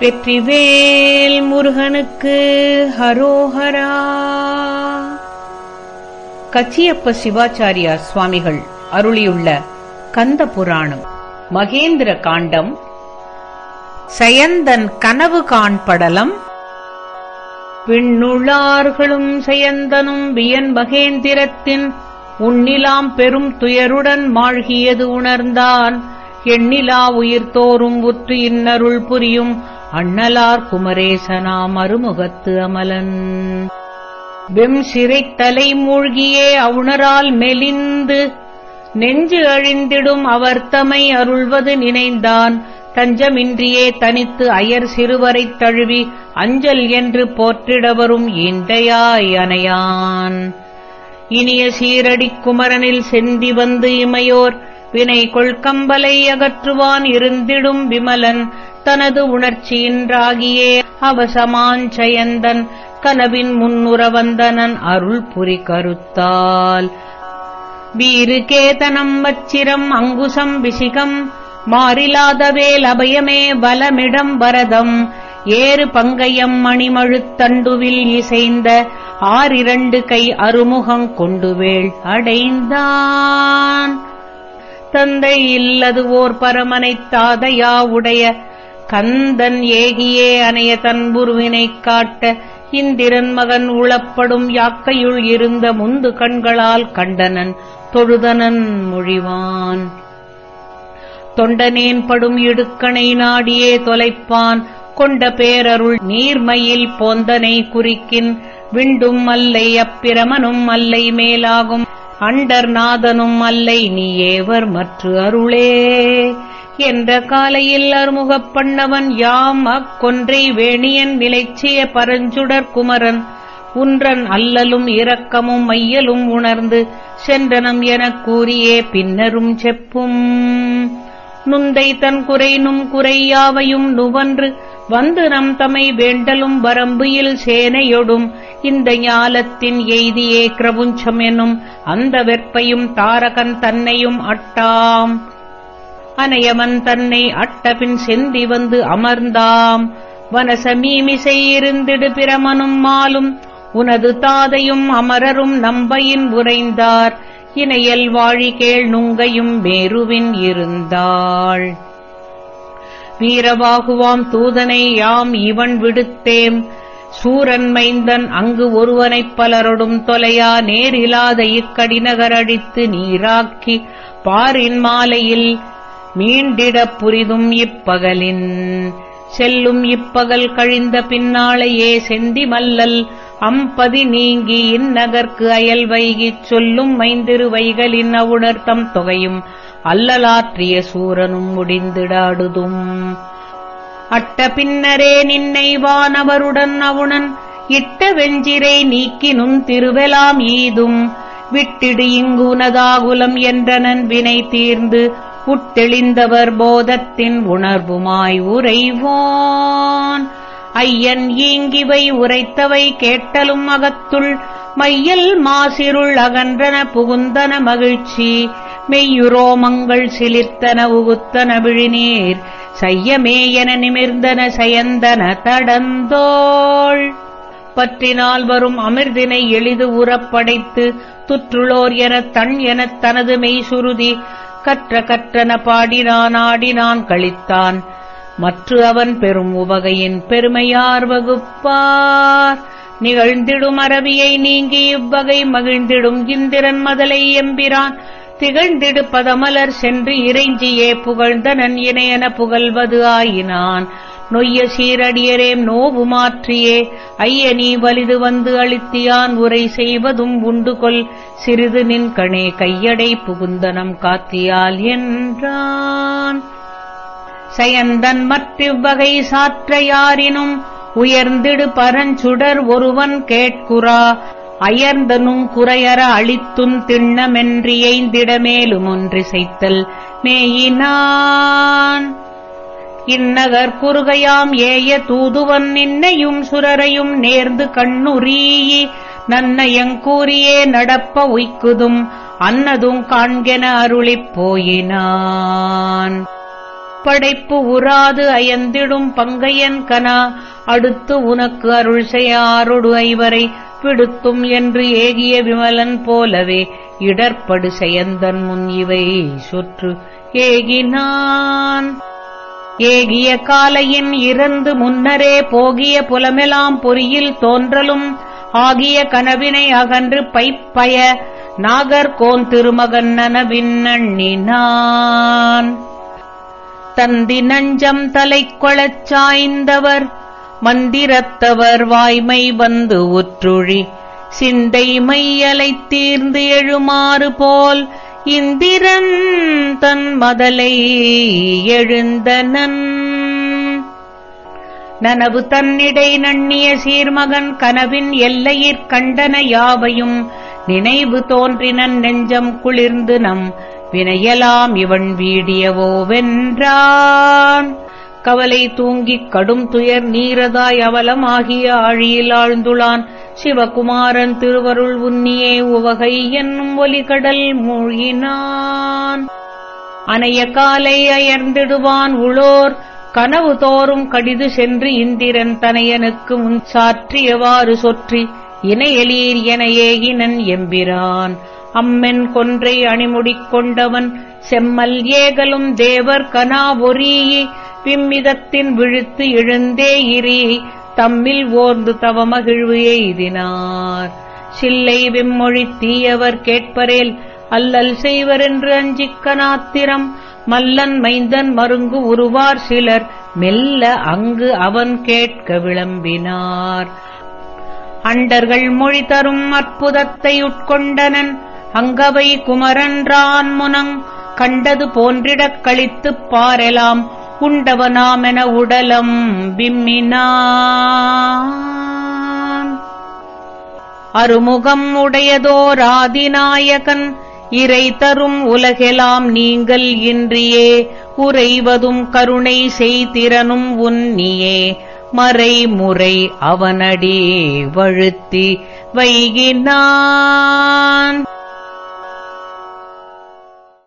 வெற்றிவேல் முருகனுக்கு ஹரோஹரா. கச்சியப்ப சிவாச்சாரியார் சுவாமிகள் அருளியுள்ள கந்த புராணம் மகேந்திர காண்டம். சயந்தன் கனவு காண்படலம். விண்ணுளார்களும் சயந்தனும் வியன் மகேந்திரத்தின் உன்னிலாம் பெரும் துயருடன் மாழ்கியது உணர்ந்தான். எண்ணிலா உயிர்த்தோறும் உற்று இன்னருள் புரியும் அண்ணலார் குமரேசனாம் அருமுகத்து அமலன். வெம் சிறைத்தலை மூழ்கியே அவுணரால் மெலிந்து நெஞ்சு அழிந்திடும் அவர் தமை அருள்வது நினைந்தான். தஞ்சமின்றியே தனித்து அயர் சிறுவரைத் தழுவி அஞ்சல் என்று போற்றிடவரும் ஈண்டையாய் அணையான். இனிய சீரடிக் குமரனில் செந்தி வந்து இமையோர் வினை கொள்கம்பலை அகற்றுவான் இருந்திடும் விமலன். தனது உணர்ச்சியின்றாகியே அவசமாஞ்சயந்தன் கனவின் முன்னுறவந்தனன் அருள் புரி கருத்தால். வீறு கேதனம் வச்சிரம் அங்குசம் விசிகம் மாறிலாதவேல் அபயமே பலமிடம் வரதம். ஏறு பங்கையம் மணிமழுத்தண்டுவில் இசைந்த ஆறிரண்டு கை அருமுகங் கொண்டுவேள் அடைந்தான். தந்தை இல்லது ஓர் பரமனைத் தாதையா உடைய கந்தன் ஏகியே அணைய தன்புருவினைக் காட்ட இந்திரன் மகன் உளப்படும் யாக்கையுள் இருந்த முந்து கண்களால் கண்டனன் தொழுதனன் மொழிவான். தொண்டனேன் படும் இடுக்கணை நாடியே தொலைப்பான். கொண்ட பேரருள் நீர்மையில் போந்தனை குறிக்கின். விண்டும் அல்லை அப்பிரமனும் அல்லை மேலாகும். அண்டர் நாதனும் அல்லை நீ ஏவர் மற்று அருளே. என்ற காலையில் அருமுகப் பண்ணவன் யாம் அக்கொன்றை வேணியன் நிலைச்சிய பரஞ்சுடர் குமரன். உன்றன் அல்லலும் இரக்கமும் மையலும் உணர்ந்து சென்றனம் எனக் கூறியே பின்னரும் செப்பும். நுந்தை தன் குறைனும் குறையாவையும் நுவன்று வந்து நம் தமை வேண்டலும் வரம்புயில் சேனையொடும். இந்த ஞாலத்தின் எய்தியே கிரபுஞ்சம் எனும் அந்த வெற்பையும் தாரகன் தன்னையும் அட்டாம். அனையவன் தன்னை அட்டபின் செந்தி வந்து அமர்ந்தாம். வனசமீமிசை இருந்திடு பிரமனும் மாலும் உனது தாதையும் அமரரும் நம்பையின் உறைந்தார். இணையல் வாழி கேள் நுங்கையும் மேருவின் இருந்தாள். வீரவாகுவாம் தூதனை யாம் இவன் விடுத்தேம். சூரன் மைந்தன் அங்கு ஒருவனைப் பலரொடும் தொலையா நேரிலாத இக்கடிநகரடித்து நீராக்கி பாரின் மாலையில் மீண்டிடப் புரிதும் இப்பகலின். செல்லும் இப்பகல் கழிந்த பின்னாளையே செந்தி மல்லல் அம்பதி நீங்கி இந்நகர்க்கு அயல் வைகிச் சொல்லும் மைந்திருவைகளின் அவுணர்த்தம் தொகையும் அல்லலாற்றிய சூரனும் முடிந்திடாடுதும். அட்ட பின்னரே நின்னை வானவருடன் அவுணன் இட்ட வெஞ்சிரை நீக்கினும் திருவெலாம் ஈதும். விட்டிடு இங்கு உனதாகுலம் என்றனன் வினை தீர்ந்து உட்டெளிந்தவர் போதத்தின் உணர்வுமாய் உரைவோன் ஐயன் ஈங்கிவை உரைத்தவை கேட்டலும் அகத்துள். மையல் மாசிருள் அகன்றன புகுந்தன மகிழ்ச்சி. மெய்யுரோமங்கள் சிலிர்த்தன உகுத்தன விழிநீர். செய்யமேயன நிமிர்ந்தன சயந்தன தடந்தோள். பற்றினால் வரும் அமிர்தினை எளிது உறப்படைத்து துற்றுளோர் எனத் தன் எனத் தனது மெய் சுருதி கற்ற கற்றன பாடினான் ஆடினான் கழித்தான் மற்று அவன் பெரும் உவகையின் பெருமையார் வகுப்பார். நிகழ்ந்திடும் அரவியை நீங்கி இவ்வகை மகிழ்ந்திடும் இந்திரன் மதலை எம்பிரான். திகழ்ந்திடு பதமலர் சென்று இறைஞ்சியே புகழ்ந்தனன் இணையன புகழ்வது ஆயினான். நொய்ய சீரடியரேம் நோவு மாற்றியே. ஐயனீ வலிது வந்து அளித்தியான் உரை செய்வதும் உண்டுகொள் சிறிது நின் கணே கையடை புகுந்தனம் காத்தியால் என்றான். சயந்தன் மற்றிவ்வகை சாற்ற யாரினும் உயர்ந்திடு பரஞ்சுடர் ஒருவன் கேட்குறா. அயர்ந்தனும் குறையற அளித்தும் திண்ணமென்றியைந்திடமேலும் ஒன்றிசைத்தல் மேயினான். இந்நகர் குறுகையாம் ஏய தூதுவன் நின்னையும் சுரரையும் நேர்ந்து கண்ணுறீயி நன்னயங்கூறியே நடப்ப உய்க்குதும் அன்னதும் காண்கென அருளிப் போயினான். படைப்பு உராது அயந்திடும் பங்கையன் கனா அடுத்து உனக்கு அருள் செய்யாரொடு ஐவரை விடுத்தும் என்று ஏகிய விமலன் போலவே இடர்படு செயந்தன் முன் இவை சுற்று ஏகினான். ஏகிய காலையின் இறந்து முன்னரே போகிய புலமெலாம் பொறியில் தோன்றலும் ஆகிய கனவினை அகன்று பைப்பய நாகர்கோன் திருமகன் நனவின் தந்தி நஞ்சம் தலைக்கொளச் சாய்ந்தவர் மந்திரத்தவர் வாய்மை வந்து உற்றுழி சிந்தை மையலை தீர்ந்து எழுமாறு போல் இந்திரன் தன் மதலை எழுந்தனன். நனவு தன்னிடை நண்ணிய சீர்மகன் கனவின் எல்லையிற் கண்டன யாவையும் நினைவு தோன்றினன் நெஞ்சம் குளிர்ந்து நம் வினையலாம் இவன் வீடியவோவென்றான். கவலை தூங்கிக் கடும் துயர் நீரதாய் அவலமாகிய ஆழியில் ஆழ்ந்துளான். சிவகுமாரன் திருவருள் உன்னியே உவகை என்னும் ஒலிகடல் மூழ்கினான். அனைய காலை அயர்ந்திடுவான் உளோர் கனவு தோறும் கடிது சென்று இந்திரன் தனையனுக்கு முன் சாற்றியவாறு சொற்றி இணையலீர் என ஏகினன் எம்பிரான். அம்மென் கொன்றை அணிமுடிக் கொண்டவன் செம்மல் ஏகலும் தேவர் கனா ஒரீயி விம்மிதத்தின் விழுத்து எழுந்தே இரி தம்மில் ஓர்ந்து தவமகிழ்வு எய்தினார். சில்லை வெம்மொழி தீயவர் கேட்பரேல் அல்லல் செய்வரென்று அஞ்சிக் கனாத்திரம் மல்லன் மைந்தன் மருங்கு உருவார் சிலர் மெல்ல அங்கு அவன் கேட்க விளம்பினார். அண்டர்கள் மொழி தரும் அற்புதத்தை உட்கொண்டனன் அங்கவை குமரன்றான் முனங் கண்டது போன்றிடக் கழித்துப் பாரெலாம். உண்டவனாமென உடலம் விம்மினான். அருமுகம் உடையதோர் ஆதிநாயகன் இறை தரும் உலகெலாம் நீங்கள் இன்றியே உறைவதும் கருணை செய்திறனும் உன்னியே. மறைமுறை அவனடி வழுத்தி வைகினான்.